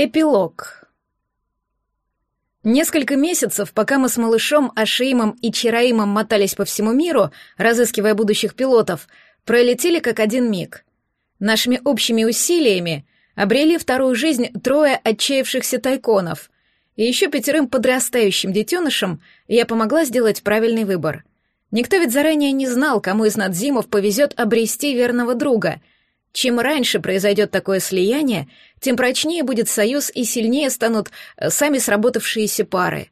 Эпилог. Несколько месяцев, пока мы с малышом Ашиимом и Чараимом мотались по всему миру, разыскивая будущих пилотов, пролетели как один миг. Нашими общими усилиями обрели вторую жизнь трое отчаявшихся тайконов, и еще пятерым подрастающим детенышам я помогла сделать правильный выбор. Никто ведь заранее не знал, кому из надзимов повезет обрести верного друга — чем раньше произойдет такое слияние, тем прочнее будет союз и сильнее станут э, сами сработавшиеся пары.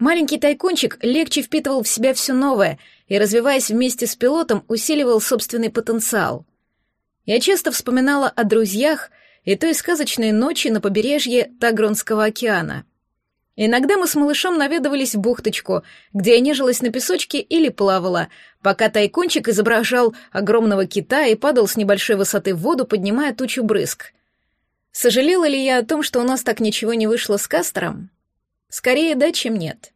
Маленький тайкончик легче впитывал в себя все новое и, развиваясь вместе с пилотом, усиливал собственный потенциал. Я часто вспоминала о друзьях и той сказочной ночи на побережье Тагронского океана — Иногда мы с малышом наведывались в бухточку, где я нежилась на песочке или плавала, пока тайкончик изображал огромного кита и падал с небольшой высоты в воду, поднимая тучу брызг. Сожалела ли я о том, что у нас так ничего не вышло с Кастером? Скорее да, чем нет.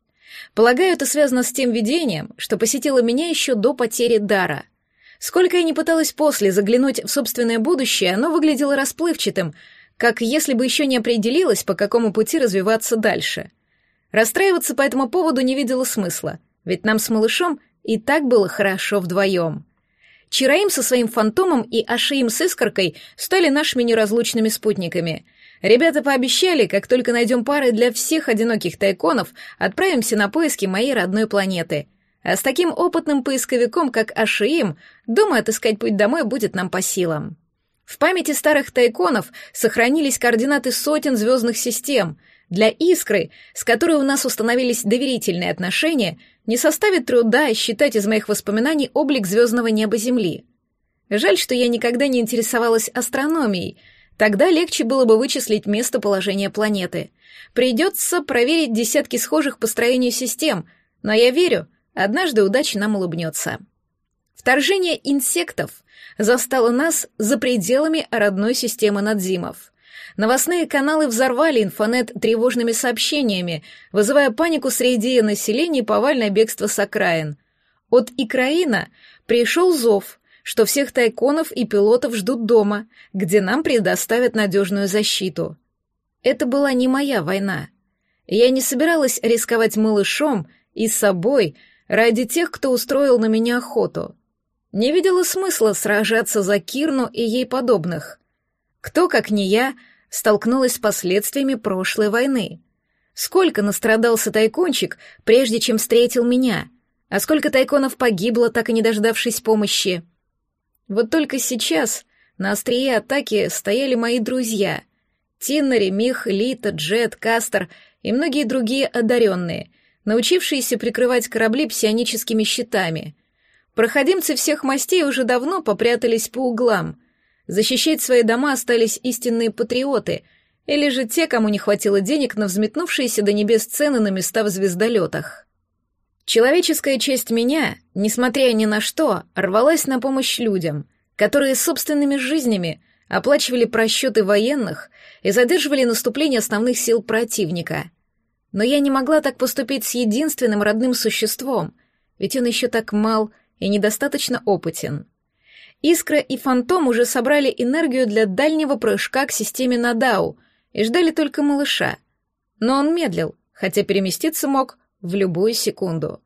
Полагаю, это связано с тем видением, что посетило меня еще до потери дара. Сколько я не пыталась после заглянуть в собственное будущее, оно выглядело расплывчатым — как если бы еще не определилась, по какому пути развиваться дальше. Расстраиваться по этому поводу не видела смысла, ведь нам с малышом и так было хорошо вдвоем. Чираим со своим фантомом и Ашиим с искоркой стали нашими неразлучными спутниками. Ребята пообещали, как только найдем пары для всех одиноких тайконов, отправимся на поиски моей родной планеты. А с таким опытным поисковиком, как Ашиим, думаю, отыскать путь домой будет нам по силам. В памяти старых тайконов сохранились координаты сотен звездных систем. Для искры, с которой у нас установились доверительные отношения, не составит труда считать из моих воспоминаний облик звездного неба Земли. Жаль, что я никогда не интересовалась астрономией. Тогда легче было бы вычислить местоположение планеты. Придется проверить десятки схожих по строению систем, но я верю, однажды удача нам улыбнется. Вторжение инсектов застало нас за пределами родной системы надзимов. Новостные каналы взорвали инфонет тревожными сообщениями, вызывая панику среди населения и повальное бегство с окраин. От Икраина пришел зов, что всех тайконов и пилотов ждут дома, где нам предоставят надежную защиту. Это была не моя война. Я не собиралась рисковать малышом и собой ради тех, кто устроил на меня охоту. Не видела смысла сражаться за Кирну и ей подобных. Кто, как не я, столкнулась с последствиями прошлой войны? Сколько настрадался тайкончик, прежде чем встретил меня? А сколько тайконов погибло, так и не дождавшись помощи? Вот только сейчас на острие атаки стояли мои друзья. Тиннери, Мих, Лита, Джет, Кастер и многие другие одаренные, научившиеся прикрывать корабли псионическими щитами — Проходимцы всех мастей уже давно попрятались по углам. Защищать свои дома остались истинные патриоты, или же те, кому не хватило денег на взметнувшиеся до небес цены на места в звездолетах. Человеческая честь меня, несмотря ни на что, рвалась на помощь людям, которые собственными жизнями оплачивали просчеты военных и задерживали наступление основных сил противника. Но я не могла так поступить с единственным родным существом, ведь он еще так мал и недостаточно опытен. Искра и Фантом уже собрали энергию для дальнего прыжка к системе Надау и ждали только малыша. Но он медлил, хотя переместиться мог в любую секунду.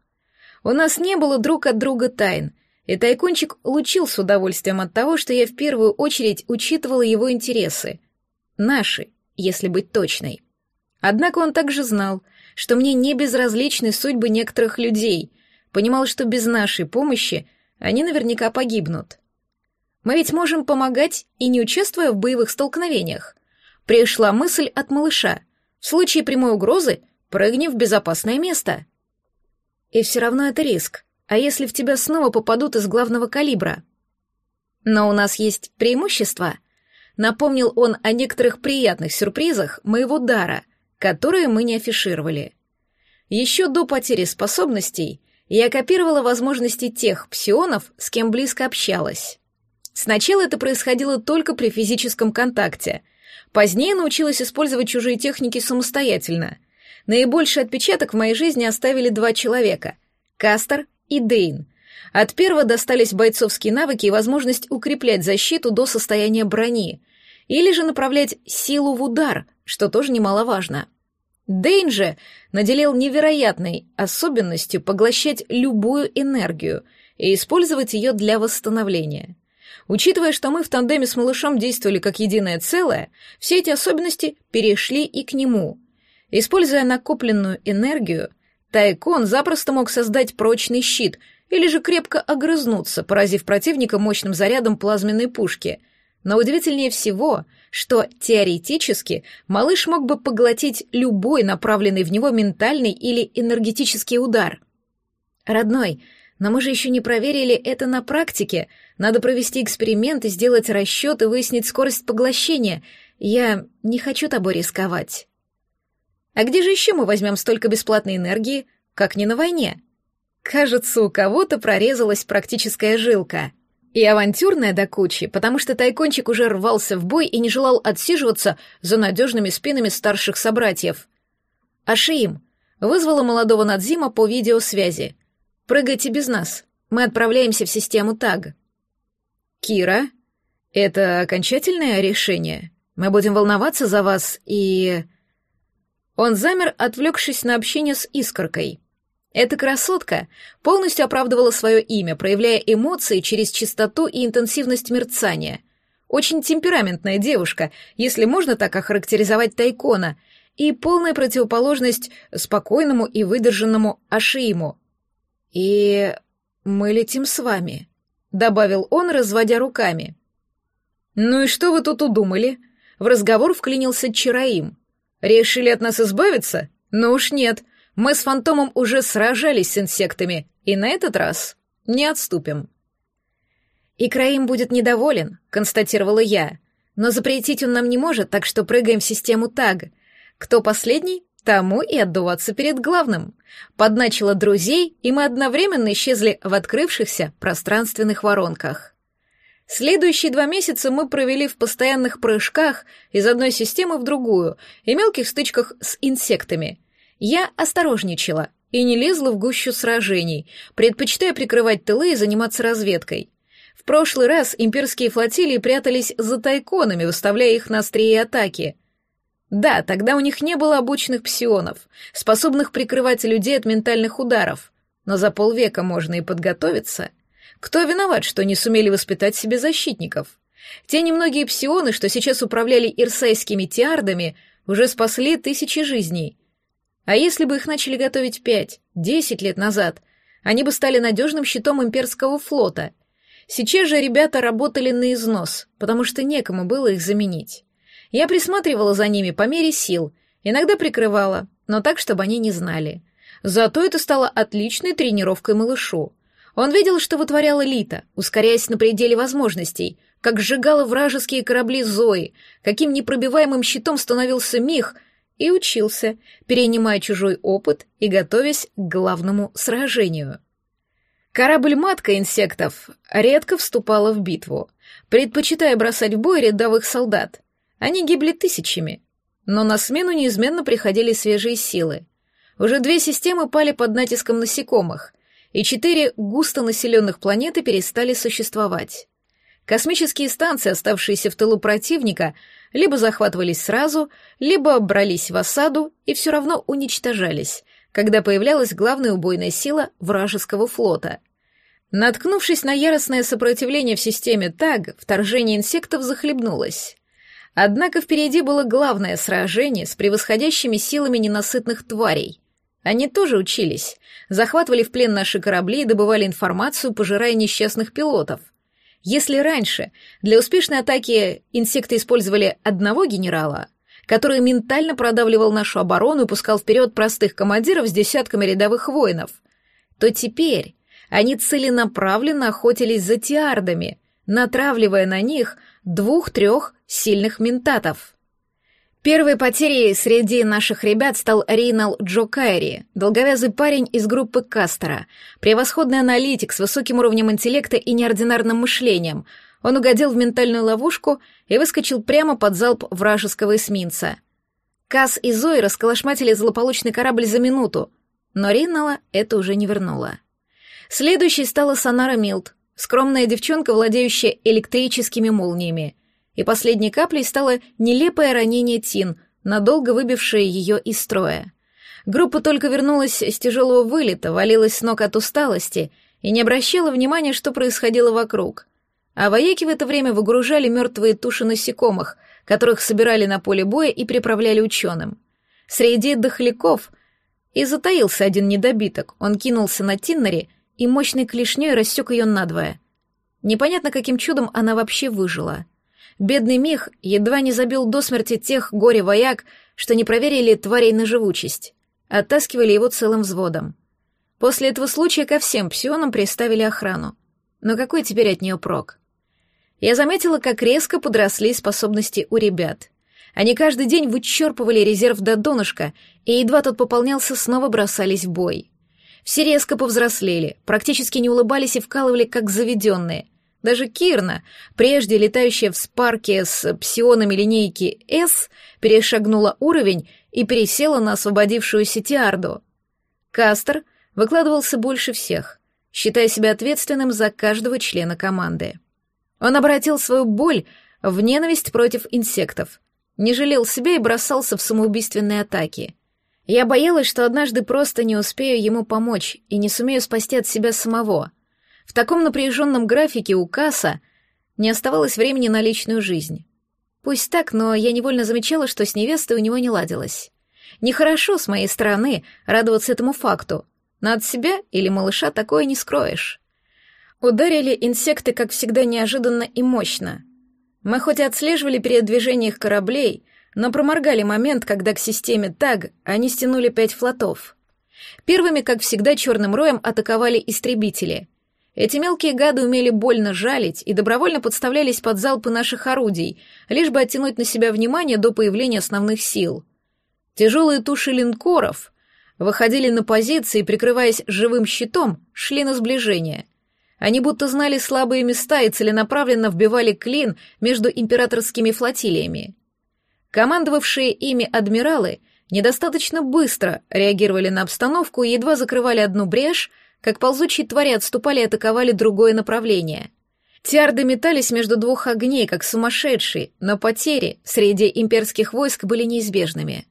У нас не было друг от друга тайн, и Тайкончик лучил с удовольствием от того, что я в первую очередь учитывала его интересы. Наши, если быть точной. Однако он также знал, что мне не безразличны судьбы некоторых людей — Понимал, что без нашей помощи они наверняка погибнут. Мы ведь можем помогать и не участвуя в боевых столкновениях. Пришла мысль от малыша. В случае прямой угрозы прыгни в безопасное место. И все равно это риск. А если в тебя снова попадут из главного калибра? Но у нас есть преимущество. Напомнил он о некоторых приятных сюрпризах моего дара, которые мы не афишировали. Еще до потери способностей я копировала возможности тех псионов, с кем близко общалась. Сначала это происходило только при физическом контакте. Позднее научилась использовать чужие техники самостоятельно. Наибольший отпечаток в моей жизни оставили два человека — Кастер и Дейн. От первого достались бойцовские навыки и возможность укреплять защиту до состояния брони, или же направлять силу в удар, что тоже немаловажно. Дейн же наделил невероятной особенностью поглощать любую энергию и использовать ее для восстановления. Учитывая, что мы в тандеме с малышом действовали как единое целое, все эти особенности перешли и к нему. Используя накопленную энергию, Тайкон запросто мог создать прочный щит или же крепко огрызнуться, поразив противника мощным зарядом плазменной пушки. Но удивительнее всего — что теоретически малыш мог бы поглотить любой направленный в него ментальный или энергетический удар. «Родной, но мы же еще не проверили это на практике. Надо провести эксперимент и сделать расчет и выяснить скорость поглощения. Я не хочу тобой рисковать». «А где же еще мы возьмем столько бесплатной энергии, как не на войне?» Кажется, у кого-то прорезалась практическая жилка — и авантюрная до кучи, потому что тайкончик уже рвался в бой и не желал отсиживаться за надежными спинами старших собратьев. Ашиим вызвала молодого Надзима по видеосвязи. «Прыгайте без нас. Мы отправляемся в систему ТАГ». «Кира, это окончательное решение? Мы будем волноваться за вас и...» Он замер, отвлекшись на общение с искоркой — эта красотка полностью оправдывала свое имя, проявляя эмоции через чистоту и интенсивность мерцания. Очень темпераментная девушка, если можно так охарактеризовать Тайкона, и полная противоположность спокойному и выдержанному Ашииму. «И мы летим с вами», — добавил он, разводя руками. «Ну и что вы тут удумали?» В разговор вклинился Чараим. «Решили от нас избавиться? Ну уж нет, мы с фантомом уже сражались с инсектами, и на этот раз не отступим. И Краим будет недоволен, констатировала я. Но запретить он нам не может, так что прыгаем в систему ТАГ. Кто последний, тому и отдуваться перед главным. Подначила друзей, и мы одновременно исчезли в открывшихся пространственных воронках. Следующие два месяца мы провели в постоянных прыжках из одной системы в другую и мелких стычках с инсектами. Я осторожничала и не лезла в гущу сражений, предпочитая прикрывать тылы и заниматься разведкой. В прошлый раз имперские флотилии прятались за тайконами, выставляя их на острие атаки. Да, тогда у них не было обученных псионов, способных прикрывать людей от ментальных ударов, но за полвека можно и подготовиться. Кто виноват, что не сумели воспитать себе защитников? Те немногие псионы, что сейчас управляли ирсайскими тиардами, уже спасли тысячи жизней — а если бы их начали готовить пять, десять лет назад, они бы стали надежным щитом имперского флота. Сейчас же ребята работали на износ, потому что некому было их заменить. Я присматривала за ними по мере сил, иногда прикрывала, но так, чтобы они не знали. Зато это стало отличной тренировкой малышу. Он видел, что вытворяла Лита, ускоряясь на пределе возможностей, как сжигала вражеские корабли Зои, каким непробиваемым щитом становился Мих — и учился, перенимая чужой опыт и готовясь к главному сражению. Корабль-матка инсектов редко вступала в битву, предпочитая бросать в бой рядовых солдат. Они гибли тысячами, но на смену неизменно приходили свежие силы. Уже две системы пали под натиском насекомых, и четыре густонаселенных планеты перестали существовать. Космические станции, оставшиеся в тылу противника, либо захватывались сразу, либо брались в осаду и все равно уничтожались, когда появлялась главная убойная сила вражеского флота. Наткнувшись на яростное сопротивление в системе ТАГ, вторжение инсектов захлебнулось. Однако впереди было главное сражение с превосходящими силами ненасытных тварей. Они тоже учились, захватывали в плен наши корабли и добывали информацию, пожирая несчастных пилотов — если раньше для успешной атаки инсекты использовали одного генерала, который ментально продавливал нашу оборону и пускал вперед простых командиров с десятками рядовых воинов, то теперь они целенаправленно охотились за тиардами, натравливая на них двух-трех сильных ментатов. Первой потерей среди наших ребят стал Рейнал Джо Кайри, долговязый парень из группы Кастера, превосходный аналитик с высоким уровнем интеллекта и неординарным мышлением. Он угодил в ментальную ловушку и выскочил прямо под залп вражеского эсминца. Касс и Зои расколошматили злополучный корабль за минуту, но Рейнала это уже не вернуло. Следующей стала Санара Милт, скромная девчонка, владеющая электрическими молниями — и последней каплей стало нелепое ранение Тин, надолго выбившая ее из строя. Группа только вернулась с тяжелого вылета, валилась с ног от усталости и не обращала внимания, что происходило вокруг. А вояки в это время выгружали мертвые туши насекомых, которых собирали на поле боя и приправляли ученым. Среди дохляков и затаился один недобиток. Он кинулся на Тиннери и мощной клешней рассек ее надвое. Непонятно, каким чудом она вообще выжила. Бедный Мих едва не забил до смерти тех горе-вояк, что не проверили тварей на живучесть. Оттаскивали его целым взводом. После этого случая ко всем псионам приставили охрану. Но какой теперь от нее прок? Я заметила, как резко подросли способности у ребят. Они каждый день вычерпывали резерв до донышка, и едва тот пополнялся, снова бросались в бой. Все резко повзрослели, практически не улыбались и вкалывали, как заведенные. Даже Кирна, прежде летающая в спарке с псионами линейки «С», перешагнула уровень и пересела на освободившуюся Тиарду. Кастер выкладывался больше всех, считая себя ответственным за каждого члена команды. Он обратил свою боль в ненависть против инсектов, не жалел себя и бросался в самоубийственные атаки. Я боялась, что однажды просто не успею ему помочь и не сумею спасти от себя самого. В таком напряженном графике у Касса не оставалось времени на личную жизнь. Пусть так, но я невольно замечала, что с невестой у него не ладилось. Нехорошо с моей стороны радоваться этому факту, но от себя или малыша такое не скроешь. Ударили инсекты, как всегда, неожиданно и мощно. Мы хоть и отслеживали передвижение их кораблей, но проморгали момент, когда к системе ТАГ они стянули пять флотов. Первыми, как всегда, черным роем атаковали истребители. Эти мелкие гады умели больно жалить и добровольно подставлялись под залпы наших орудий, лишь бы оттянуть на себя внимание до появления основных сил. Тяжелые туши линкоров выходили на позиции, прикрываясь живым щитом, шли на сближение. Они будто знали слабые места и целенаправленно вбивали клин между императорскими флотилиями. Командовавшие ими адмиралы недостаточно быстро реагировали на обстановку и едва закрывали одну брешь, как ползучие твари отступали и атаковали другое направление. Тиарды метались между двух огней, как сумасшедшие, но потери среди имперских войск были неизбежными.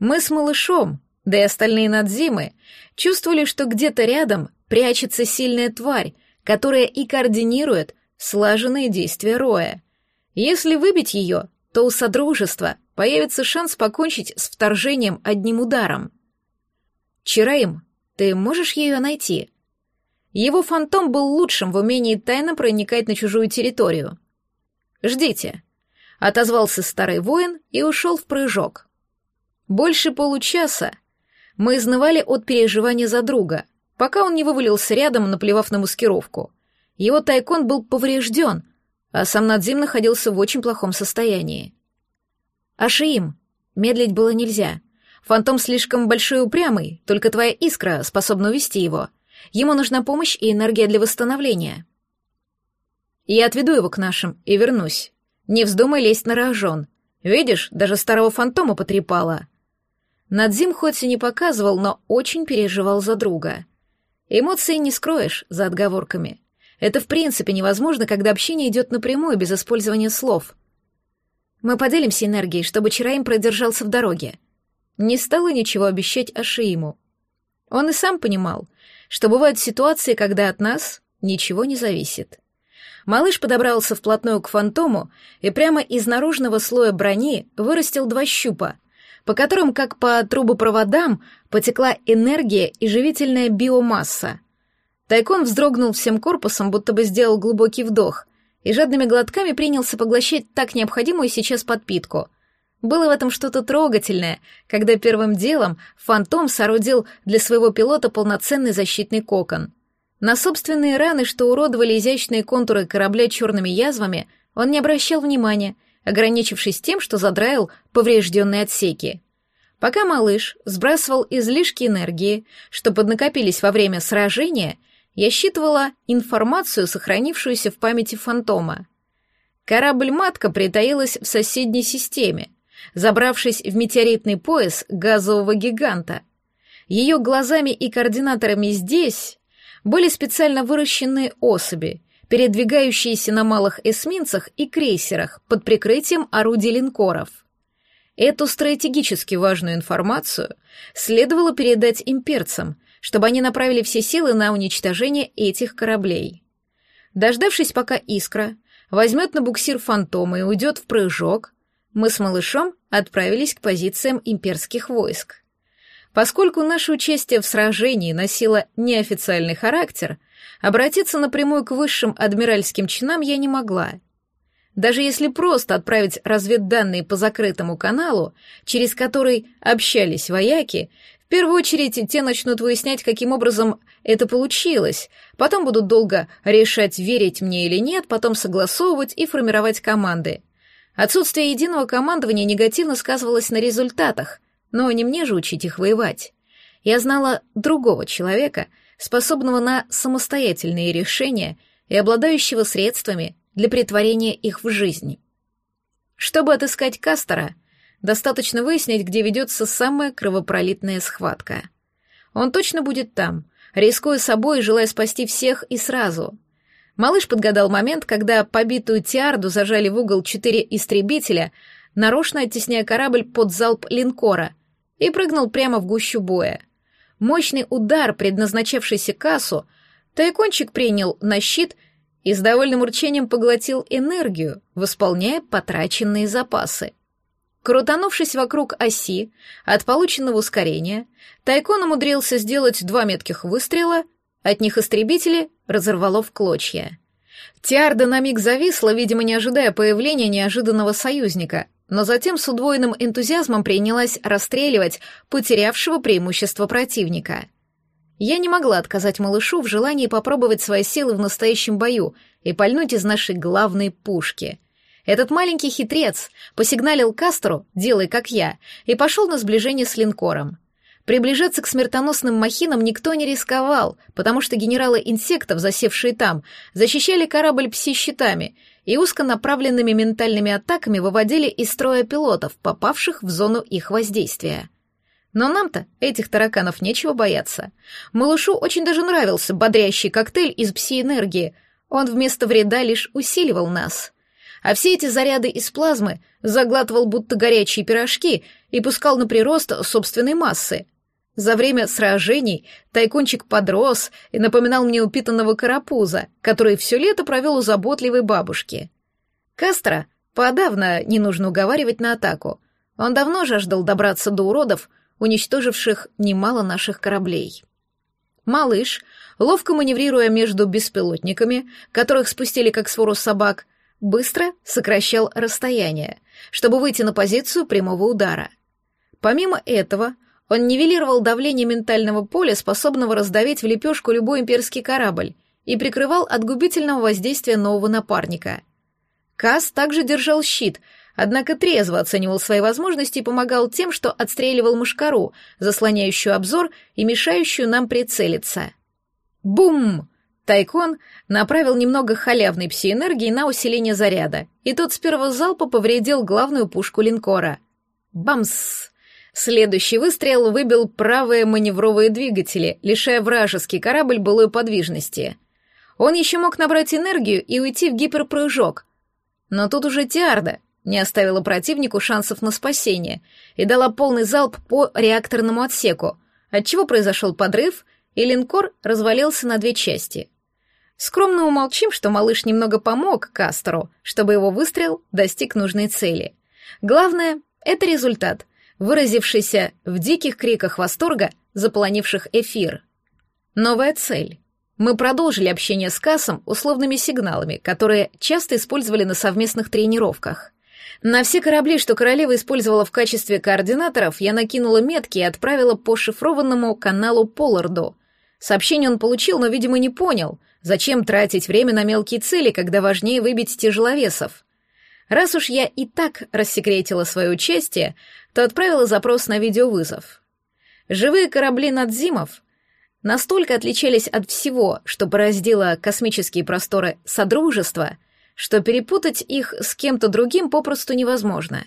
Мы с малышом, да и остальные надзимы, чувствовали, что где-то рядом прячется сильная тварь, которая и координирует слаженные действия Роя. Если выбить ее, то у Содружества появится шанс покончить с вторжением одним ударом. Чираим, ты можешь ее найти? Его фантом был лучшим в умении тайно проникать на чужую территорию. «Ждите», — отозвался старый воин и ушел в прыжок. Больше получаса мы изнывали от переживания за друга, пока он не вывалился рядом, наплевав на маскировку. Его тайкон был поврежден, а сам Надзим находился в очень плохом состоянии. «Ашиим, медлить было нельзя. Фантом слишком большой и упрямый, только твоя искра способна увести его. Ему нужна помощь и энергия для восстановления». «Я отведу его к нашим и вернусь. Не вздумай лезть на рожон. Видишь, даже старого фантома потрепало». Надзим хоть и не показывал, но очень переживал за друга. Эмоции не скроешь за отговорками. Это в принципе невозможно, когда общение идет напрямую, без использования слов. Мы поделимся энергией, чтобы Чараим продержался в дороге. Не стало ничего обещать Ашииму. Он и сам понимал, что бывают ситуации, когда от нас ничего не зависит. Малыш подобрался вплотную к фантому и прямо из наружного слоя брони вырастил два щупа, по которым, как по трубопроводам, потекла энергия и живительная биомасса. Тайкон вздрогнул всем корпусом, будто бы сделал глубокий вдох, и жадными глотками принялся поглощать так необходимую сейчас подпитку. Было в этом что-то трогательное, когда первым делом фантом соорудил для своего пилота полноценный защитный кокон. На собственные раны, что уродовали изящные контуры корабля черными язвами, он не обращал внимания, ограничившись тем, что задраил поврежденные отсеки. Пока малыш сбрасывал излишки энергии, что поднакопились во время сражения, я считывала информацию, сохранившуюся в памяти фантома. Корабль-матка притаилась в соседней системе, забравшись в метеоритный пояс газового гиганта. Ее глазами и координаторами здесь были специально выращенные особи, передвигающиеся на малых эсминцах и крейсерах под прикрытием орудий линкоров. Эту стратегически важную информацию следовало передать имперцам, чтобы они направили все силы на уничтожение этих кораблей. Дождавшись, пока «Искра» возьмет на буксир «Фантома» и уйдет в прыжок, мы с малышом отправились к позициям имперских войск. Поскольку наше участие в сражении носило неофициальный характер, обратиться напрямую к высшим адмиральским чинам я не могла. Даже если просто отправить разведданные по закрытому каналу, через который общались вояки, в первую очередь те начнут выяснять, каким образом это получилось, потом будут долго решать, верить мне или нет, потом согласовывать и формировать команды. Отсутствие единого командования негативно сказывалось на результатах, но не мне же учить их воевать. Я знала другого человека, способного на самостоятельные решения и обладающего средствами для притворения их в жизнь. Чтобы отыскать Кастера, достаточно выяснить, где ведется самая кровопролитная схватка. Он точно будет там, рискуя собой и желая спасти всех и сразу — Малыш подгадал момент, когда побитую Тиарду зажали в угол четыре истребителя, нарочно оттесняя корабль под залп линкора, и прыгнул прямо в гущу боя. Мощный удар, предназначавшийся кассу, Тайкончик принял на щит и с довольным урчением поглотил энергию, восполняя потраченные запасы. Крутанувшись вокруг оси от полученного ускорения, Тайкон умудрился сделать два метких выстрела — от них истребители разорвало в клочья. Тиарда на миг зависла, видимо, не ожидая появления неожиданного союзника, но затем с удвоенным энтузиазмом принялась расстреливать потерявшего преимущество противника. Я не могла отказать малышу в желании попробовать свои силы в настоящем бою и пальнуть из нашей главной пушки. Этот маленький хитрец посигналил Кастеру «делай как я» и пошел на сближение с линкором. Приближаться к смертоносным махинам никто не рисковал, потому что генералы инсектов, засевшие там, защищали корабль пси-щитами и узконаправленными ментальными атаками выводили из строя пилотов, попавших в зону их воздействия. Но нам-то этих тараканов нечего бояться. Малышу очень даже нравился бодрящий коктейль из пси-энергии. Он вместо вреда лишь усиливал нас. А все эти заряды из плазмы заглатывал будто горячие пирожки и пускал на прирост собственной массы — за время сражений тайкончик подрос и напоминал мне упитанного карапуза, который все лето провел у заботливой бабушки. Кастро подавно не нужно уговаривать на атаку. Он давно жаждал добраться до уродов, уничтоживших немало наших кораблей. Малыш, ловко маневрируя между беспилотниками, которых спустили как свору собак, быстро сокращал расстояние, чтобы выйти на позицию прямого удара. Помимо этого, он нивелировал давление ментального поля, способного раздавить в лепешку любой имперский корабль, и прикрывал от губительного воздействия нового напарника. Касс также держал щит, однако трезво оценивал свои возможности и помогал тем, что отстреливал мушкару, заслоняющую обзор и мешающую нам прицелиться. Бум! Тайкон направил немного халявной пси-энергии на усиление заряда, и тот с первого залпа повредил главную пушку линкора. Бамс! Следующий выстрел выбил правые маневровые двигатели, лишая вражеский корабль былой подвижности. Он еще мог набрать энергию и уйти в гиперпрыжок. Но тут уже Тиарда не оставила противнику шансов на спасение и дала полный залп по реакторному отсеку, отчего произошел подрыв, и линкор развалился на две части. Скромно умолчим, что малыш немного помог Кастеру, чтобы его выстрел достиг нужной цели. Главное — это результат — выразившийся в диких криках восторга, заполонивших эфир. Новая цель. Мы продолжили общение с Кассом условными сигналами, которые часто использовали на совместных тренировках. На все корабли, что королева использовала в качестве координаторов, я накинула метки и отправила по шифрованному каналу Полларду. Сообщение он получил, но, видимо, не понял, зачем тратить время на мелкие цели, когда важнее выбить тяжеловесов. Раз уж я и так рассекретила свое участие, то отправила запрос на видеовызов. Живые корабли Надзимов настолько отличались от всего, что пораздило космические просторы Содружества, что перепутать их с кем-то другим попросту невозможно.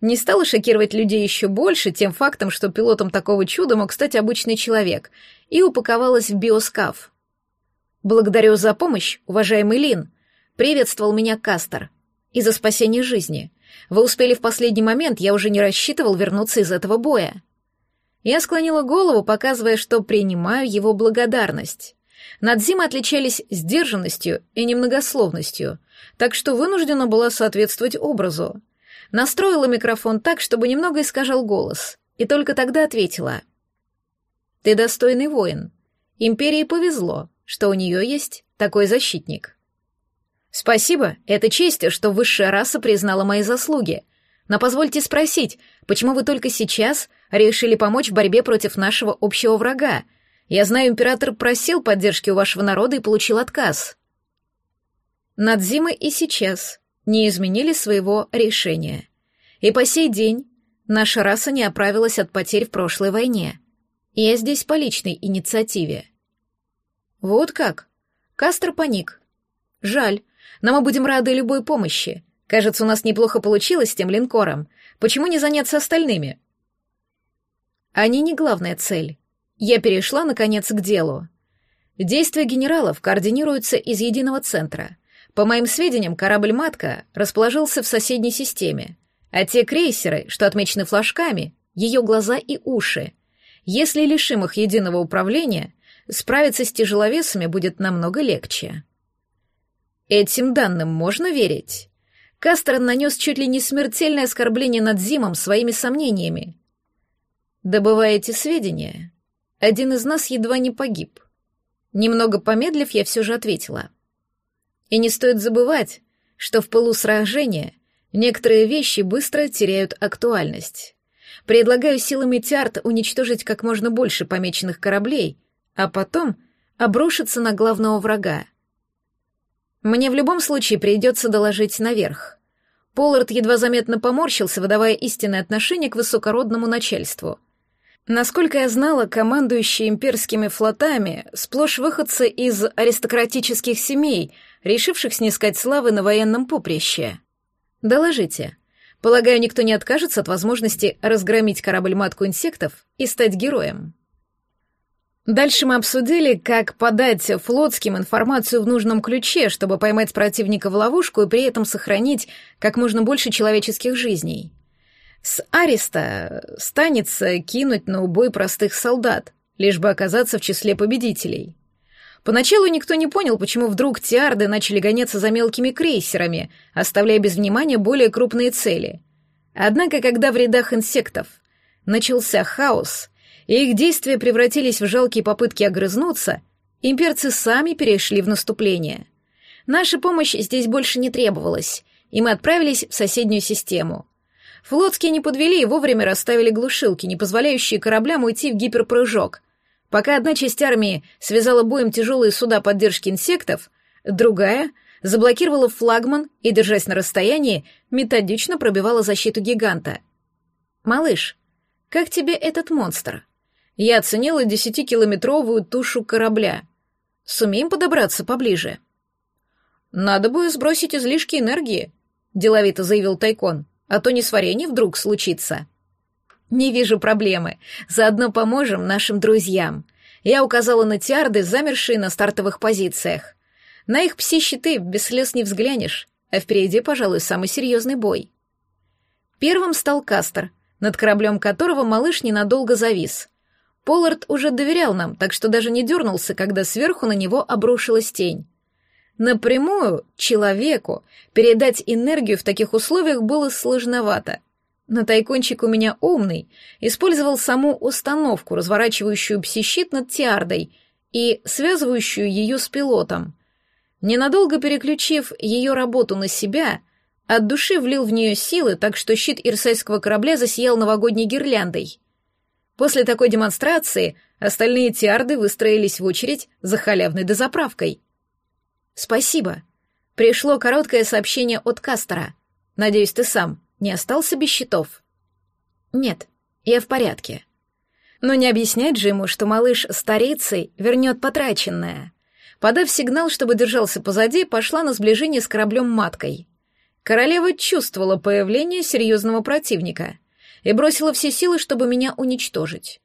Не стало шокировать людей еще больше тем фактом, что пилотом такого чуда мог стать обычный человек, и упаковалась в биоскаф. «Благодарю за помощь, уважаемый Лин», — приветствовал меня Кастер — и за спасение жизни. Вы успели в последний момент, я уже не рассчитывал вернуться из этого боя. Я склонила голову, показывая, что принимаю его благодарность. Надзимы отличались сдержанностью и немногословностью, так что вынуждена была соответствовать образу. Настроила микрофон так, чтобы немного искажал голос, и только тогда ответила. «Ты достойный воин. Империи повезло, что у нее есть такой защитник». «Спасибо, это честь, что высшая раса признала мои заслуги. Но позвольте спросить, почему вы только сейчас решили помочь в борьбе против нашего общего врага? Я знаю, император просил поддержки у вашего народа и получил отказ». Надзимы и сейчас не изменили своего решения. И по сей день наша раса не оправилась от потерь в прошлой войне. Я здесь по личной инициативе. Вот как? Кастер паник. Жаль, но мы будем рады любой помощи. Кажется, у нас неплохо получилось с тем линкором. Почему не заняться остальными? Они не главная цель. Я перешла, наконец, к делу. Действия генералов координируются из единого центра. По моим сведениям, корабль «Матка» расположился в соседней системе, а те крейсеры, что отмечены флажками, ее глаза и уши. Если лишим их единого управления, справиться с тяжеловесами будет намного легче. Этим данным можно верить? Кастер нанес чуть ли не смертельное оскорбление над Зимом своими сомнениями. Добываете сведения? Один из нас едва не погиб. Немного помедлив, я все же ответила. И не стоит забывать, что в пылу сражения некоторые вещи быстро теряют актуальность. Предлагаю силами Тиарт уничтожить как можно больше помеченных кораблей, а потом обрушиться на главного врага — мне в любом случае придется доложить наверх. Поллард едва заметно поморщился, выдавая истинное отношение к высокородному начальству. Насколько я знала, командующие имперскими флотами сплошь выходцы из аристократических семей, решивших снискать славы на военном поприще. Доложите. Полагаю, никто не откажется от возможности разгромить корабль-матку инсектов и стать героем. Дальше мы обсудили, как подать флотским информацию в нужном ключе, чтобы поймать противника в ловушку и при этом сохранить как можно больше человеческих жизней. С Ариста станется кинуть на убой простых солдат, лишь бы оказаться в числе победителей. Поначалу никто не понял, почему вдруг тиарды начали гоняться за мелкими крейсерами, оставляя без внимания более крупные цели. Однако, когда в рядах инсектов начался хаос — и их действия превратились в жалкие попытки огрызнуться, имперцы сами перешли в наступление. Наша помощь здесь больше не требовалась, и мы отправились в соседнюю систему. Флотские не подвели и вовремя расставили глушилки, не позволяющие кораблям уйти в гиперпрыжок. Пока одна часть армии связала боем тяжелые суда поддержки инсектов, другая заблокировала флагман и, держась на расстоянии, методично пробивала защиту гиганта. «Малыш, как тебе этот монстр?» Я оценила десятикилометровую тушу корабля. Сумеем подобраться поближе? Надо бы сбросить излишки энергии, деловито заявил Тайкон, а то несварение вдруг случится. Не вижу проблемы. Заодно поможем нашим друзьям. Я указала на тиарды, замершие на стартовых позициях. На их пси-щиты без слез не взглянешь, а впереди, пожалуй, самый серьезный бой. Первым стал Кастер, над кораблем которого малыш ненадолго завис. Поллард уже доверял нам, так что даже не дернулся, когда сверху на него обрушилась тень. Напрямую человеку передать энергию в таких условиях было сложновато. Но тайкончик у меня умный, использовал саму установку, разворачивающую псищит над Тиардой и связывающую ее с пилотом. Ненадолго переключив ее работу на себя, от души влил в нее силы, так что щит ирсайского корабля засиял новогодней гирляндой — После такой демонстрации остальные тиарды выстроились в очередь за халявной дозаправкой. «Спасибо. Пришло короткое сообщение от Кастера. Надеюсь, ты сам не остался без счетов?» «Нет, я в порядке». Но не объяснять же ему, что малыш старицей вернет потраченное. Подав сигнал, чтобы держался позади, пошла на сближение с кораблем-маткой. Королева чувствовала появление серьезного противника — и бросила все силы, чтобы меня уничтожить.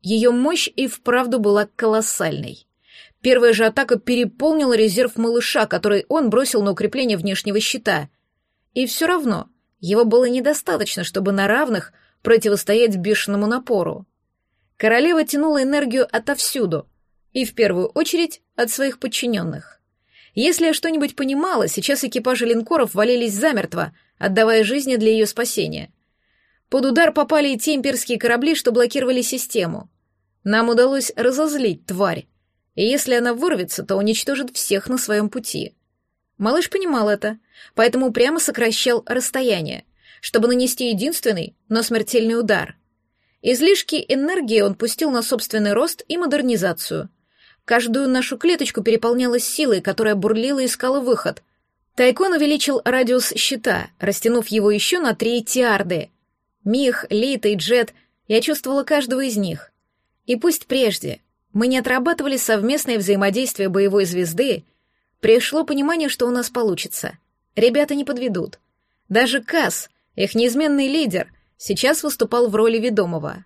Ее мощь и вправду была колоссальной. Первая же атака переполнила резерв малыша, который он бросил на укрепление внешнего щита. И все равно Его было недостаточно, чтобы на равных противостоять бешеному напору. Королева тянула энергию отовсюду, и в первую очередь от своих подчиненных. Если я что-нибудь понимала, сейчас экипажи линкоров валились замертво, отдавая жизни для ее спасения. Под удар попали и те имперские корабли, что блокировали систему. Нам удалось разозлить тварь, и если она вырвется, то уничтожит всех на своем пути. Малыш понимал это, поэтому прямо сокращал расстояние, чтобы нанести единственный, но смертельный удар. Излишки энергии он пустил на собственный рост и модернизацию. Каждую нашу клеточку переполнялась силой, которая бурлила и искала выход. Тайкон увеличил радиус щита, растянув его еще на три тиарды. Мих, Лита и Джет, я чувствовала каждого из них. И пусть прежде мы не отрабатывали совместное взаимодействие боевой звезды, пришло понимание, что у нас получится. Ребята не подведут. Даже Касс, их неизменный лидер, сейчас выступал в роли ведомого.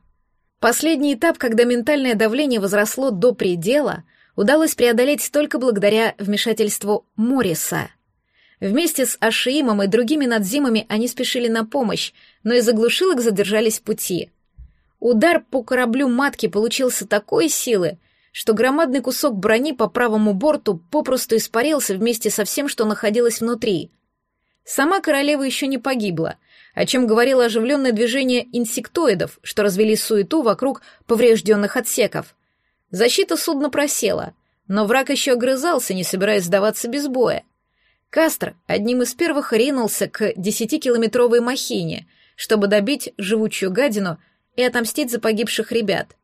Последний этап, когда ментальное давление возросло до предела, удалось преодолеть только благодаря вмешательству Мориса. Вместе с Ашиимом и другими надзимами они спешили на помощь, но из заглушилок задержались в пути. Удар по кораблю матки получился такой силы, что громадный кусок брони по правому борту попросту испарился вместе со всем, что находилось внутри. Сама королева еще не погибла, о чем говорило оживленное движение инсектоидов, что развели суету вокруг поврежденных отсеков. Защита судна просела, но враг еще огрызался, не собираясь сдаваться без боя. Кастр одним из первых ринулся к десятикилометровой махине, чтобы добить живучую гадину и отомстить за погибших ребят.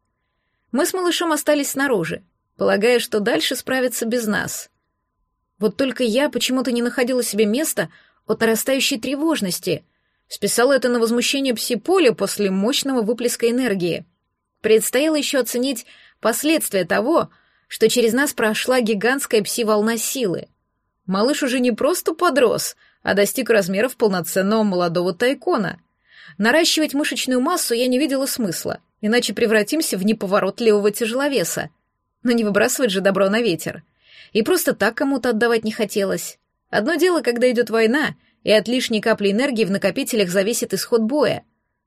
Мы с малышом остались снаружи, полагая, что дальше справятся без нас. Вот только я почему-то не находила себе места от нарастающей тревожности. Списала это на возмущение пси-поля после мощного выплеска энергии. Предстояло еще оценить последствия того, что через нас прошла гигантская пси-волна силы. Малыш уже не просто подрос, а достиг размеров полноценного молодого тайкона. Наращивать мышечную массу я не видела смысла, иначе превратимся в неповоротливого тяжеловеса. Но не выбрасывать же добро на ветер. И просто так кому-то отдавать не хотелось. Одно дело, когда идет война, и от лишней капли энергии в накопителях зависит исход боя.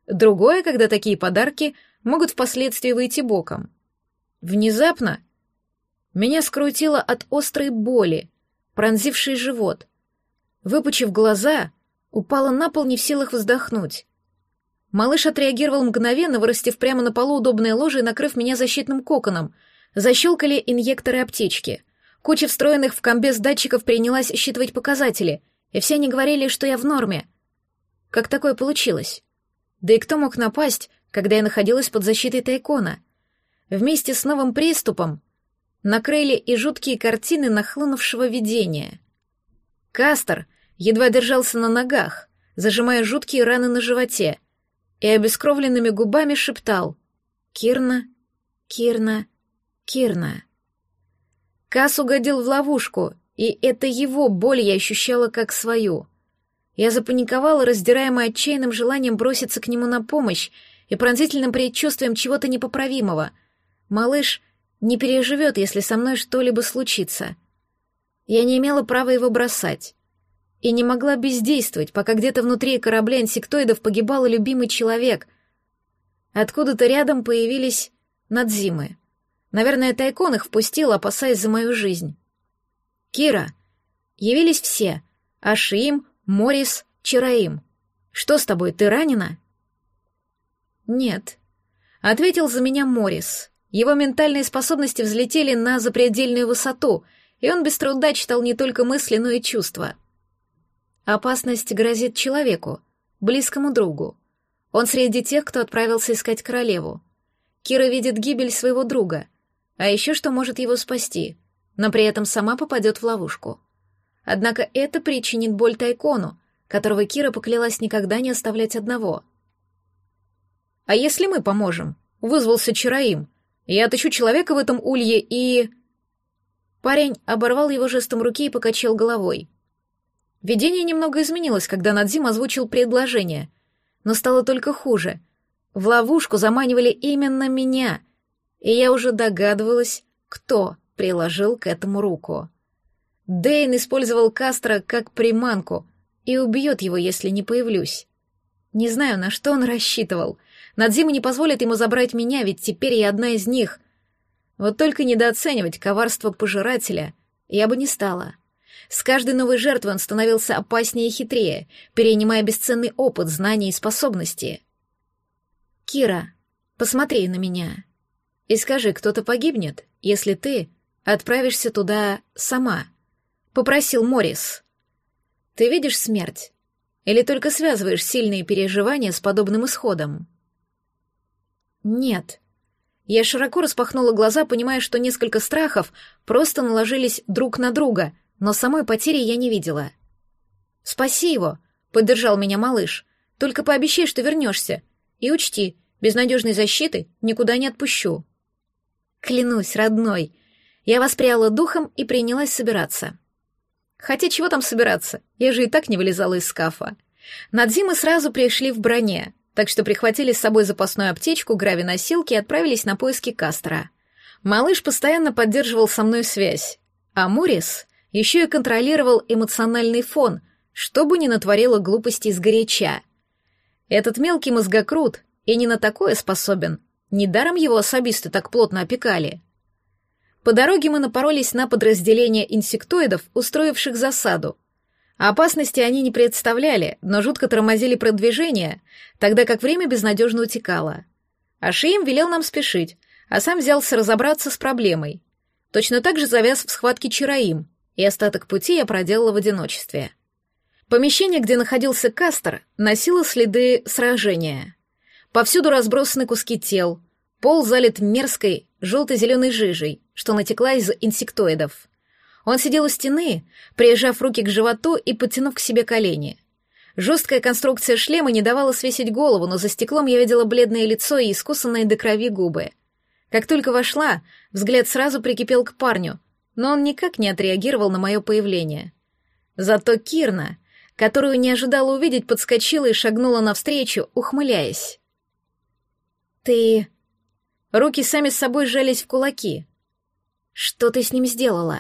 Другое, когда такие подарки могут впоследствии выйти боком. Внезапно меня скрутило от острой боли, пронзившей живот. Выпучив глаза, упала на пол не в силах вздохнуть. Малыш отреагировал мгновенно, вырастив прямо на полу удобное ложе и накрыв меня защитным коконом. Защелкали инъекторы аптечки. Куча встроенных в комбез датчиков принялась считывать показатели, и все они говорили, что я в норме. Как такое получилось? Да и кто мог напасть, когда я находилась под защитой Тайкона? Вместе с новым приступом накрыли и жуткие картины нахлынувшего видения. Кастер едва держался на ногах, зажимая жуткие раны на животе, и обескровленными губами шептал «Кирна, Кирна, Кирна». Кас угодил в ловушку, и это его боль я ощущала как свою. Я запаниковала, раздираемая отчаянным желанием броситься к нему на помощь и пронзительным предчувствием чего-то непоправимого. Малыш не переживет, если со мной что-либо случится. Я не имела права его бросать и не могла бездействовать, пока где-то внутри корабля инсектоидов погибал любимый человек. Откуда-то рядом появились надзимы. Наверное, Тайкон их впустил, опасаясь за мою жизнь. «Кира!» Явились все. Ашим, Морис, Чараим. «Что с тобой, ты ранена?» «Нет», — ответил за меня Морис. Его ментальные способности взлетели на запредельную высоту, и он без труда читал не только мысли, но и чувства. Опасность грозит человеку, близкому другу. Он среди тех, кто отправился искать королеву. Кира видит гибель своего друга, а еще что может его спасти, но при этом сама попадет в ловушку. Однако это причинит боль Тайкону, которого Кира поклялась никогда не оставлять одного. «А если мы поможем?» — вызвался Чараим. «Я отыщу человека в этом улье и...» Парень оборвал его жестом руки и покачал головой. Видение немного изменилось, когда Надзим озвучил предложение, но стало только хуже. В ловушку заманивали именно меня, и я уже догадывалась, кто приложил к этому руку. Дейн использовал Кастро как приманку и убьет его, если не появлюсь. Не знаю, на что он рассчитывал. Надзима не позволит ему забрать меня, ведь теперь я одна из них. Вот только недооценивать коварство пожирателя я бы не стала. С каждой новой жертвой он становился опаснее и хитрее, перенимая бесценный опыт, знания и способности. «Кира, посмотри на меня и скажи, кто-то погибнет, если ты отправишься туда сама», — попросил Морис. «Ты видишь смерть? Или только связываешь сильные переживания с подобным исходом?» «Нет». Я широко распахнула глаза, понимая, что несколько страхов просто наложились друг на друга, но самой потери я не видела. «Спаси его», — поддержал меня малыш. «Только пообещай, что вернешься. И учти, без надежной защиты никуда не отпущу». Клянусь, родной. Я воспряла духом и принялась собираться. Хотя чего там собираться? Я же и так не вылезала из скафа. Надзимы сразу пришли в броне, так что прихватили с собой запасную аптечку, грави-носилки и отправились на поиски Кастера. Малыш постоянно поддерживал со мной связь, а Морис еще и контролировал эмоциональный фон, чтобы не натворила глупостей сгоряча. Этот мелкий мозгокрут и не на такое способен. Недаром его особисты так плотно опекали. По дороге мы напоролись на подразделение инсектоидов, устроивших засаду. Опасности они не представляли, но жутко тормозили продвижение, тогда как время безнадежно утекало. Ашиим велел нам спешить, а сам взялся разобраться с проблемой. Точно так же завяз в схватке Чараим, и остаток пути я проделала в одиночестве. Помещение, где находился Кастер, носило следы сражения. Повсюду разбросаны куски тел, пол залит мерзкой желто-зеленой жижей, что натекла из инсектоидов. Он сидел у стены, прижав руки к животу и подтянув к себе колени. Жесткая конструкция шлема не давала свесить голову, но за стеклом я видела бледное лицо и искусанные до крови губы. Как только вошла, взгляд сразу прикипел к парню, но он никак не отреагировал на мое появление. Зато Кирна, которую не ожидала увидеть, подскочила и шагнула навстречу, ухмыляясь. «Ты...» Руки сами с собой сжались в кулаки. «Что ты с ним сделала?»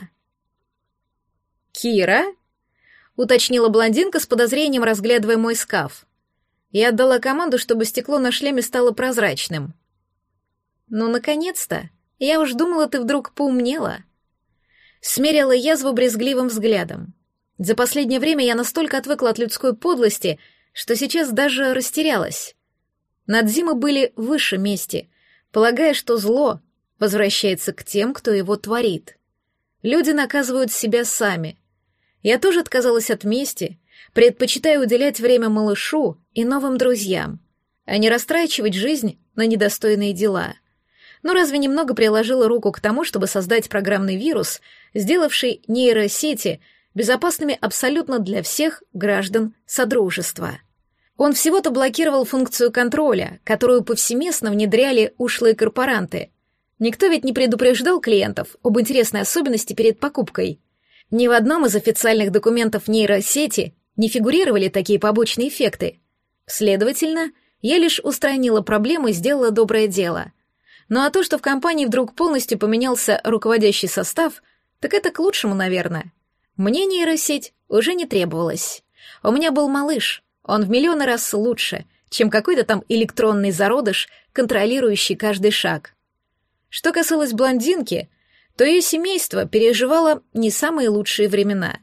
«Кира?» — уточнила блондинка с подозрением, разглядывая мой скаф. Я отдала команду, чтобы стекло на шлеме стало прозрачным. «Ну, наконец-то! Я уж думала, ты вдруг поумнела!» Смерила язву брезгливым взглядом. За последнее время я настолько отвыкла от людской подлости, что сейчас даже растерялась. Надзимы были выше мести, полагая, что зло возвращается к тем, кто его творит. Люди наказывают себя сами, я тоже отказалась от мести, предпочитая уделять время малышу и новым друзьям, а не растрачивать жизнь на недостойные дела. Но разве немного приложила руку к тому, чтобы создать программный вирус, сделавший нейросети безопасными абсолютно для всех граждан Содружества? Он всего-то блокировал функцию контроля, которую повсеместно внедряли ушлые корпоранты. Никто ведь не предупреждал клиентов об интересной особенности перед покупкой — ни в одном из официальных документов нейросети не фигурировали такие побочные эффекты. Следовательно, я лишь устранила проблему и сделала доброе дело. Ну а то, что в компании вдруг полностью поменялся руководящий состав, так это к лучшему, наверное. Мне нейросеть уже не требовалась. У меня был малыш, он в миллионы раз лучше, чем какой-то там электронный зародыш, контролирующий каждый шаг. Что касалось блондинки — то ее семейство переживало не самые лучшие времена.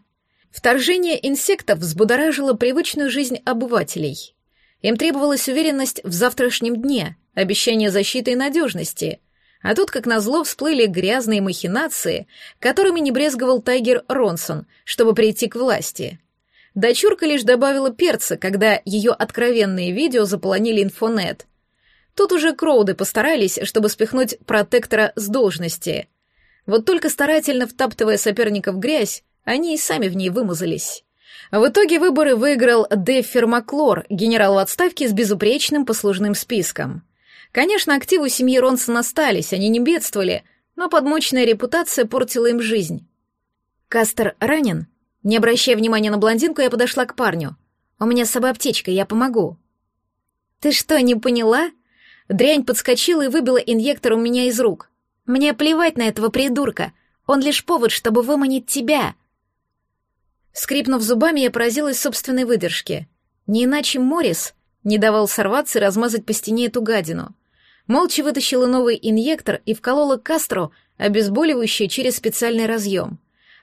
Вторжение инсектов взбудоражило привычную жизнь обывателей. Им требовалась уверенность в завтрашнем дне, обещание защиты и надежности. А тут, как назло, всплыли грязные махинации, которыми не брезговал Тайгер Ронсон, чтобы прийти к власти. Дочурка лишь добавила перца, когда ее откровенные видео заполонили инфонет. Тут уже Кроуды постарались, чтобы спихнуть протектора с должности — вот только старательно втаптывая соперника в грязь, они и сами в ней вымазались. В итоге выборы выиграл Деффер Маклор, генерал в отставке с безупречным послужным списком. Конечно, активы семьи Ронсон остались, они не бедствовали, но подмочная репутация портила им жизнь. Кастер ранен? Не обращая внимания на блондинку, я подошла к парню. «У меня с собой аптечка, я помогу». «Ты что, не поняла?» Дрянь подскочила и выбила инъектор у меня из рук. Мне плевать на этого придурка. Он лишь повод, чтобы выманить тебя. Скрипнув зубами, я поразилась собственной выдержке. Не иначе Морис не давал сорваться и размазать по стене эту гадину. Молча вытащила новый инъектор и вколола Кастро обезболивающее через специальный разъем.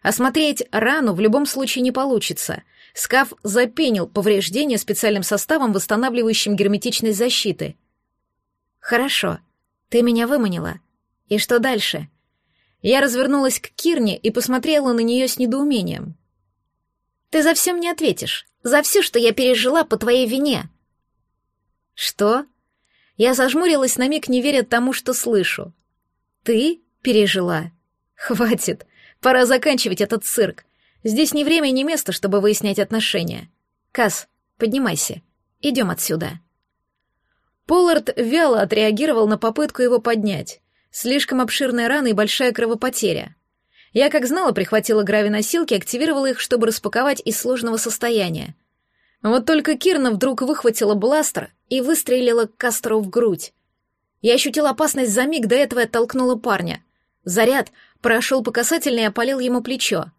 Осмотреть рану в любом случае не получится. Скаф запенил повреждения специальным составом, восстанавливающим герметичность защиты. «Хорошо, ты меня выманила. И что дальше?» Я развернулась к Кирне и посмотрела на нее с недоумением. «Ты за все мне ответишь. За все, что я пережила по твоей вине». «Что?» Я зажмурилась на миг, не веря тому, что слышу. «Ты пережила?» «Хватит. Пора заканчивать этот цирк. Здесь ни время, ни место, чтобы выяснять отношения. Кас, поднимайся. Идем отсюда». Поллард вяло отреагировал на попытку его поднять. Слишком обширная рана и большая кровопотеря. Я, как знала, прихватила грави-носилки, активировала их, чтобы распаковать из сложного состояния. Вот только Кирна вдруг выхватила бластер и выстрелила Кастеру в грудь. Я ощутила опасность за миг до этого и оттолкнула парня. Заряд прошел по касательной и опалил ему плечо.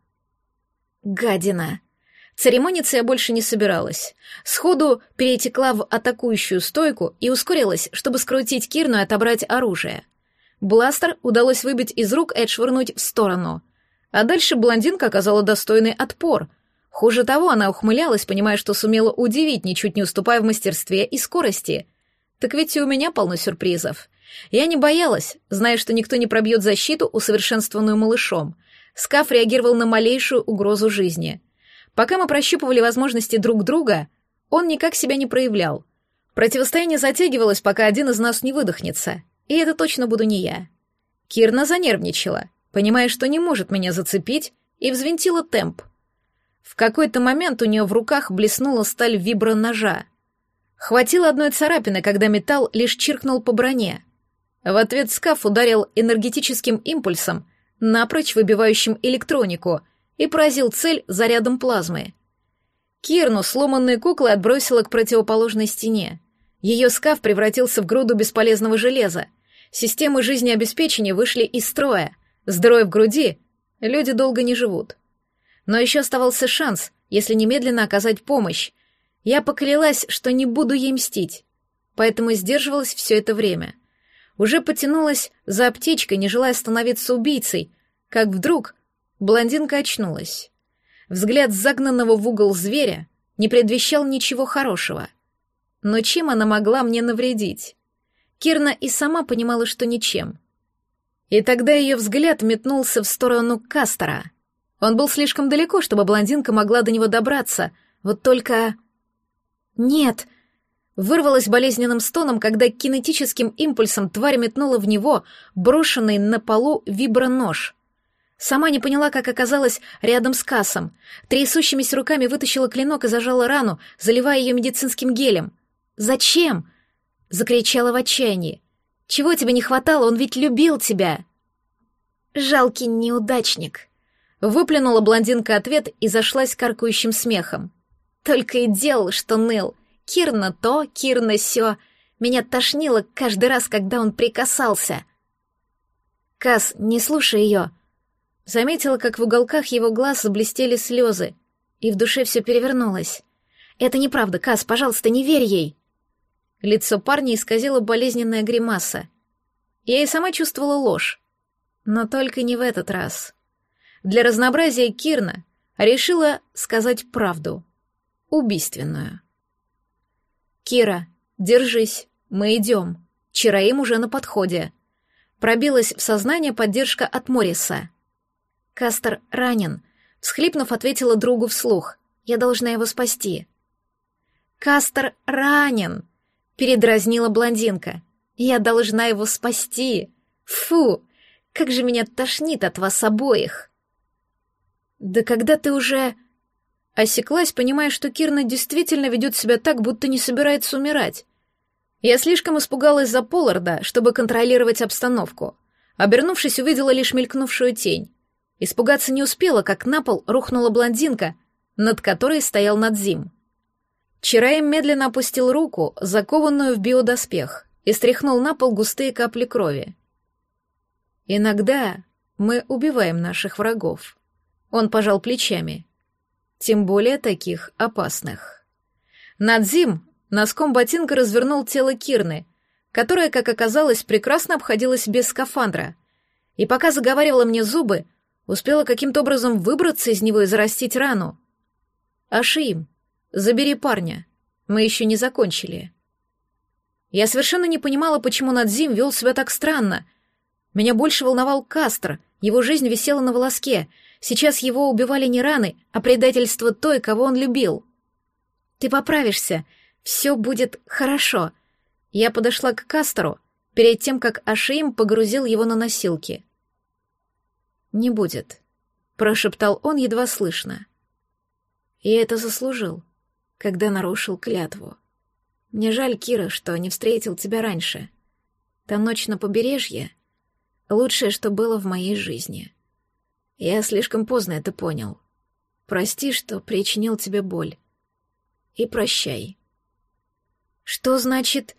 Гадина. Церемониться я больше не собиралась. Сходу перетекла в атакующую стойку и ускорилась, чтобы скрутить Кирну и отобрать оружие. Бластер удалось выбить из рук и отшвырнуть в сторону. А дальше блондинка оказала достойный отпор. Хуже того, она ухмылялась, понимая, что сумела удивить, ничуть не уступая в мастерстве и скорости. Так ведь и у меня полно сюрпризов. Я не боялась, зная, что никто не пробьет защиту, усовершенствованную малышом. Скаф реагировал на малейшую угрозу жизни. Пока мы прощупывали возможности друг друга, он никак себя не проявлял. Противостояние затягивалось, пока один из нас не выдохнется — и это точно буду не я. Кирна занервничала, понимая, что не может меня зацепить, и взвинтила темп. В какой-то момент у нее в руках блеснула сталь вибро-ножа. Хватило одной царапины, когда металл лишь чиркнул по броне. В ответ скаф ударил энергетическим импульсом, напрочь выбивающим электронику, и поразил цель зарядом плазмы. Кирну сломанной куклой отбросила к противоположной стене. Ее скаф превратился в груду бесполезного железа, Системы жизнеобеспечения вышли из строя. Здоровье в груди люди долго не живут. Но еще оставался шанс, если немедленно оказать помощь. Я поклялась, что не буду ей мстить, поэтому сдерживалась все это время. Уже потянулась за аптечкой, не желая становиться убийцей, как вдруг блондинка очнулась. Взгляд загнанного в угол зверя не предвещал ничего хорошего. Но чем она могла мне навредить? Кирна и сама понимала, что ничем. И тогда ее взгляд метнулся в сторону Кастера. Он был слишком далеко, чтобы блондинка могла до него добраться, вот только... «Нет!» Вырвалась болезненным стоном, когда кинетическим импульсом тварь метнула в него брошенный на полу вибронож. Сама не поняла, как оказалась рядом с кассом. Трясущимися руками вытащила клинок и зажала рану, заливая ее медицинским гелем. «Зачем?» Закричала в отчаянии. «Чего тебе не хватало? Он ведь любил тебя!» «Жалкий неудачник!» Выплюнула блондинка ответ и зашлась каркающим смехом. «Только и делал, что ныл. Кирна то, Кирна сё. Меня тошнило каждый раз, когда он прикасался». «Кас, не слушай ее!» Заметила, как в уголках его глаз заблестели слезы, и в душе все перевернулось. «Это неправда, Кас, пожалуйста, не верь ей!» Лицо парня исказило болезненная гримаса. Я и сама чувствовала ложь. Но только не в этот раз. Для разнообразия Кирна решила сказать правду. Убийственную. «Кира, держись, мы идем. Чараим уже на подходе». Пробилась в сознание поддержка от Мориса. «Кастер ранен», — всхлипнув, ответила другу вслух. «Я должна его спасти». «Кастер ранен!» передразнила блондинка. Я должна его спасти. Фу, как же меня тошнит от вас обоих. Да когда ты уже... Осеклась, понимая, что Кирна действительно ведет себя так, будто не собирается умирать. Я слишком испугалась за Полларда, чтобы контролировать обстановку. Обернувшись, увидела лишь мелькнувшую тень. Испугаться не успела, как на пол рухнула блондинка, над которой стоял Надзим. Чараем медленно опустил руку, закованную в биодоспех, и стряхнул на пол густые капли крови. «Иногда мы убиваем наших врагов», — он пожал плечами, тем более таких опасных. Надзим носком ботинка развернул тело Кирны, которая, как оказалось, прекрасно обходилась без скафандра. И пока заговаривала мне зубы, успела каким-то образом выбраться из него и зарастить рану. «Ашиим, забери парня. Мы еще не закончили». Я совершенно не понимала, почему Надзим вел себя так странно. Меня больше волновал Кастр, его жизнь висела на волоске. Сейчас его убивали не раны, а предательство той, кого он любил. «Ты поправишься. Все будет хорошо», я подошла к Кастеру перед тем, как Ашиим погрузил его на носилки. «Не будет», — прошептал он едва слышно. «Я это заслужил, когда нарушил клятву. Мне жаль, Кира, что не встретил тебя раньше. Та ночь на побережье — лучшее, что было в моей жизни. Я слишком поздно это понял. Прости, что причинил тебе боль. И прощай». «Что значит...»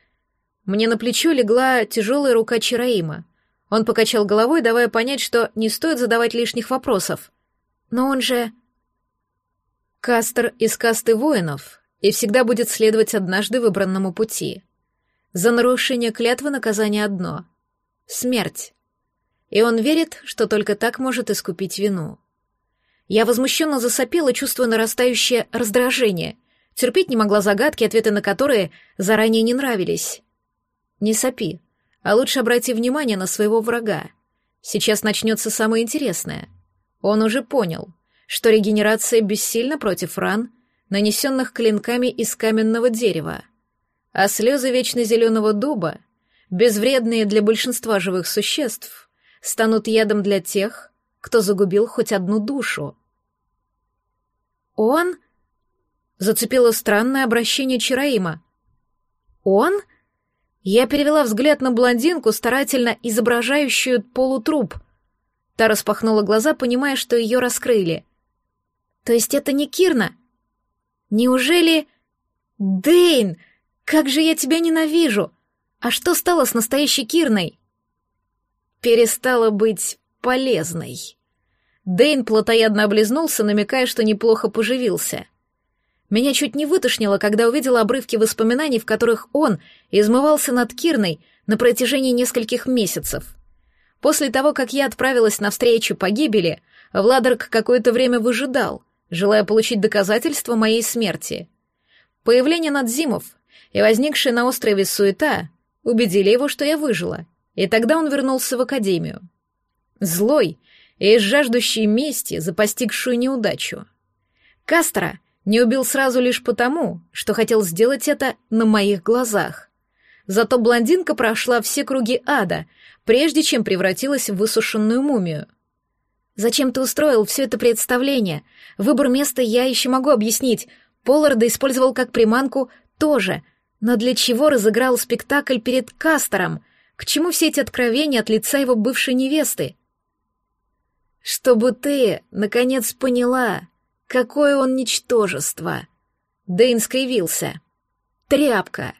Мне на плечо легла тяжелая рука Чараима. Он покачал головой, давая понять, что не стоит задавать лишних вопросов. Но он же... Кастер из касты воинов и всегда будет следовать однажды выбранному пути. За нарушение клятвы наказание одно — смерть. И он верит, что только так может искупить вину. Я возмущенно засопела, чувствуя нарастающее раздражение. Терпеть не могла загадки, ответы на которые заранее не нравились. Не сопи, а лучше обрати внимание на своего врага. Сейчас начнется самое интересное. Он уже понял, что регенерация бессильна против ран, нанесенных клинками из каменного дерева, а слезы вечно зеленого дуба, безвредные для большинства живых существ, станут ядом для тех, кто загубил хоть одну душу. «Он?» — зацепило странное обращение Чараима. «Он?» — я перевела взгляд на блондинку, старательно изображающую полутруп. Та распахнула глаза, понимая, что ее раскрыли. «То есть это не Кирна? Неужели...» «Дейн, как же я тебя ненавижу! А что стало с настоящей Кирной?» «Перестала быть полезной». Дейн плотоядно облизнулся, намекая, что неплохо поживился. Меня чуть не вытошнило, когда увидела обрывки воспоминаний, в которых он измывался над Кирной на протяжении нескольких месяцев. После того, как я отправилась навстречу погибели, Владарк какое-то время выжидал, желая получить доказательства моей смерти. Появление Надзимов и возникшая на острове суета убедили его, что я выжила, и тогда он вернулся в академию. Злой и жаждущий мести за постигшую неудачу. Кастро — не убил сразу лишь потому, что хотел сделать это на моих глазах. Зато блондинка прошла все круги ада, прежде чем превратилась в высушенную мумию. «Зачем ты устроил все это представление? Выбор места я еще могу объяснить. Полларда использовал как приманку тоже. Но для чего разыграл спектакль перед Кастером? К чему все эти откровения от лица его бывшей невесты?» «Чтобы ты, наконец, поняла», Какое он ничтожество! Дэйн скривился. Тряпка!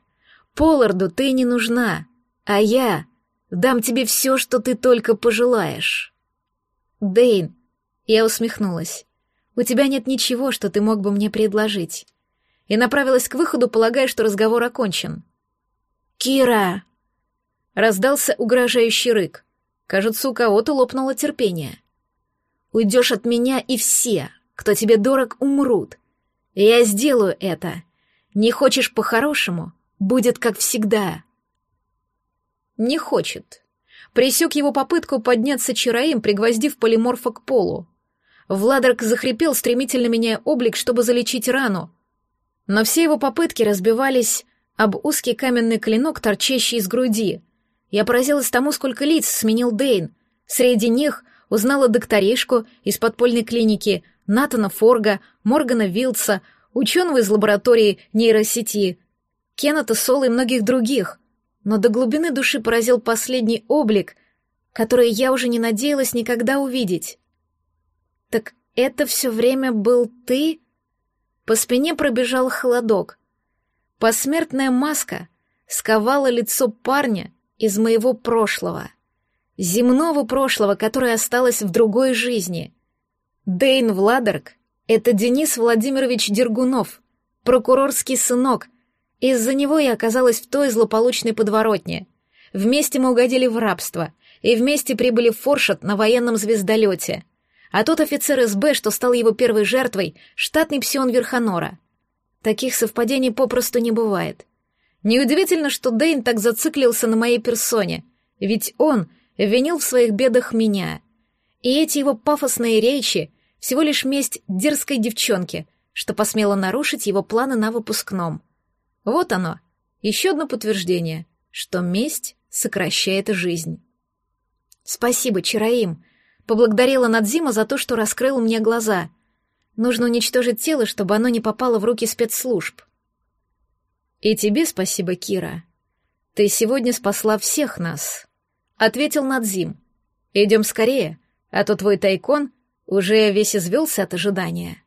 Полларду ты не нужна, а я дам тебе все, что ты только пожелаешь. Дэйн, я усмехнулась. У тебя нет ничего, что ты мог бы мне предложить. И направилась к выходу, полагая, что разговор окончен. «Кира!» Раздался угрожающий рык. Кажется, у кого-то лопнуло терпение. «Уйдешь от меня, и все, кто тебе дорог, умрут. Я сделаю это. Не хочешь по-хорошему, будет как всегда. Не хочет. Присек его попытку подняться Чараим, пригвоздив полиморфа к полу. Владарк захрипел, стремительно меняя облик, чтобы залечить рану. Но все его попытки разбивались об узкий каменный клинок, торчащий из груди. Я поразилась тому, сколько лиц сменил Дейн. Среди них узнала докторишку из подпольной клиники — Натана Форга, Моргана Вилдса, ученого из лаборатории нейросети, Кеннета Соло и многих других. Но до глубины души поразил последний облик, который я уже не надеялась никогда увидеть. «Так это все время был ты?» По спине пробежал холодок. Посмертная маска сковала лицо парня из моего прошлого. Земного прошлого, которое осталось в другой жизни. Дейн Владарк — это Денис Владимирович Дергунов, прокурорский сынок, Из-за него я оказалась в той злополучной подворотне. Вместе мы угодили в рабство, и вместе прибыли в Форшет на военном звездолете. А тот офицер СБ, что стал его первой жертвой, штатный псион Верхонора. Таких совпадений попросту не бывает. Неудивительно, что Дэйн так зациклился на моей персоне, ведь он винил в своих бедах меня. И эти его пафосные речи — всего лишь месть дерзкой девчонки, что посмела нарушить его планы на выпускном. Вот оно, еще одно подтверждение, что месть сокращает жизнь. «Спасибо, Чараим», — поблагодарила Надзима за то, что раскрыл мне глаза. «Нужно уничтожить тело, чтобы оно не попало в руки спецслужб». «И тебе спасибо, Кира. Ты сегодня спасла всех нас», — ответил Надзим. «Идем скорее, а то твой тайкон уже весь извелся от ожидания».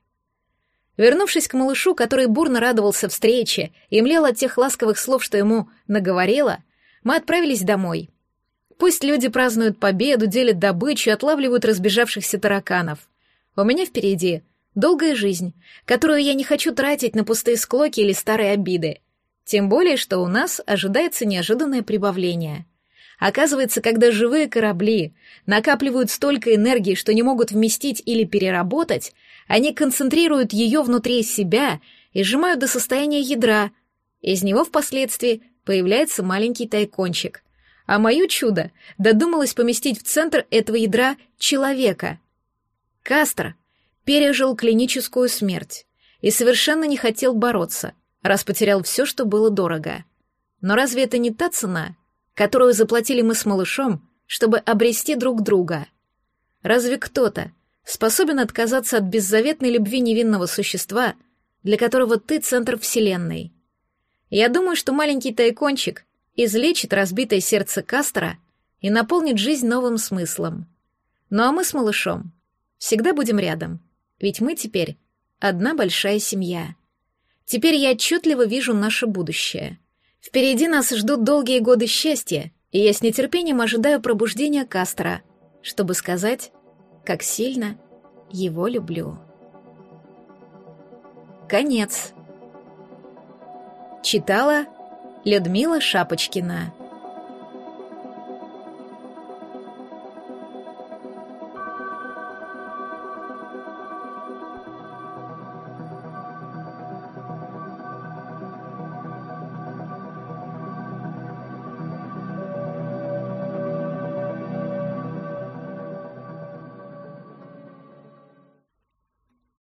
Вернувшись к малышу, который бурно радовался встрече и млел от тех ласковых слов, что ему наговорила, мы отправились домой. Пусть люди празднуют победу, делят добычу, отлавливают разбежавшихся тараканов. У меня впереди долгая жизнь, которую я не хочу тратить на пустые склоки или старые обиды. Тем более, что у нас ожидается неожиданное прибавление. Оказывается, когда живые корабли накапливают столько энергии, что не могут вместить или переработать, они концентрируют ее внутри себя и сжимают до состояния ядра. Из него впоследствии появляется маленький тайкончик. А мое чудо додумалось поместить в центр этого ядра человека. Кастро пережил клиническую смерть и совершенно не хотел бороться, раз потерял все, что было дорого. Но разве это не та цена, которую заплатили мы с малышом, чтобы обрести друг друга? Разве кто-то способен отказаться от беззаветной любви невинного существа, для которого ты центр вселенной? Я думаю, что маленький тайкончик излечит разбитое сердце Кастера и наполнит жизнь новым смыслом. Ну а мы с малышом всегда будем рядом, ведь мы теперь одна большая семья. Теперь я отчетливо вижу наше будущее. Впереди нас ждут долгие годы счастья, и я с нетерпением ожидаю пробуждения Кастера, чтобы сказать, как сильно его люблю. Конец. Читала Людмила Шапочкина.